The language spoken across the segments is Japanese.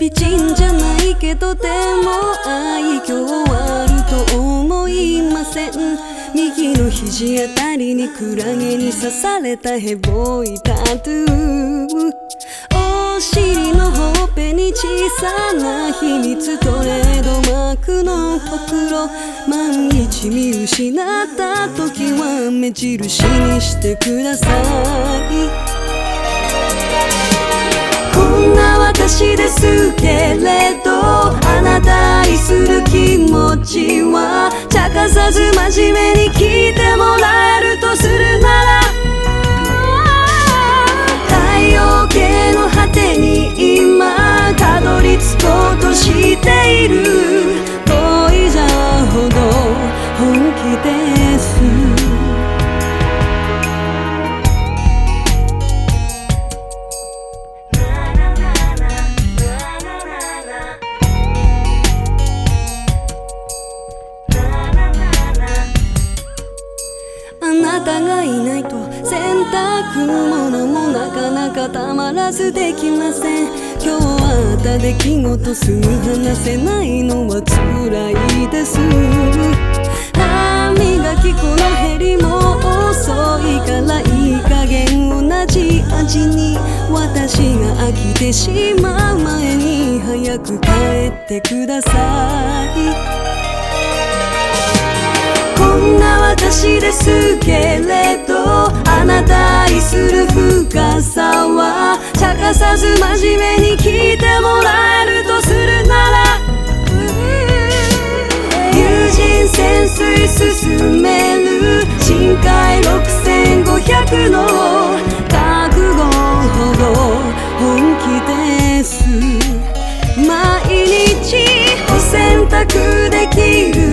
美人じゃないけどでも愛嬌あると思いません。右の肘あたりにクラゲに刺されたヘボいタトゥー。お尻のほっぺに小さな秘密トレードマークのほくろ。万一見失った時は目印にしてください。私ですけれどあなた愛する気持ちは茶化さず真面目に聞いてもらえるとするなら太陽系の果てに今たどり着こうとしている。いないと。洗濯物もなかなかたまらずできません。今日あった出来事すぐ話せないのは辛いです。歯磨き粉の減りも遅いからいい加減同じ味に。私が飽きてしまう前に早く帰ってください。こんな私ですけれど。なた愛する深さは茶化さず真面目に聞いてもらえるとするなら友人潜水進める深海6500の覚悟ほど本気です。毎日お洗濯できる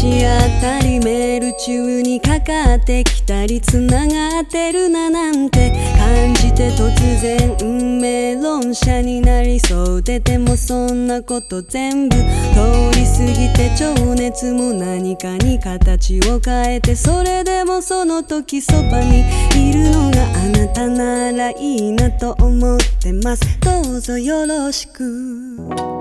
し合ったりメール中にかかってきたりつながってるななんて感じて突然運命論者になりそうででもそんなこと全部通り過ぎて情熱も何かに形を変えてそれでもその時そばにいるのがあなたならいいなと思ってます。どうぞよろしく。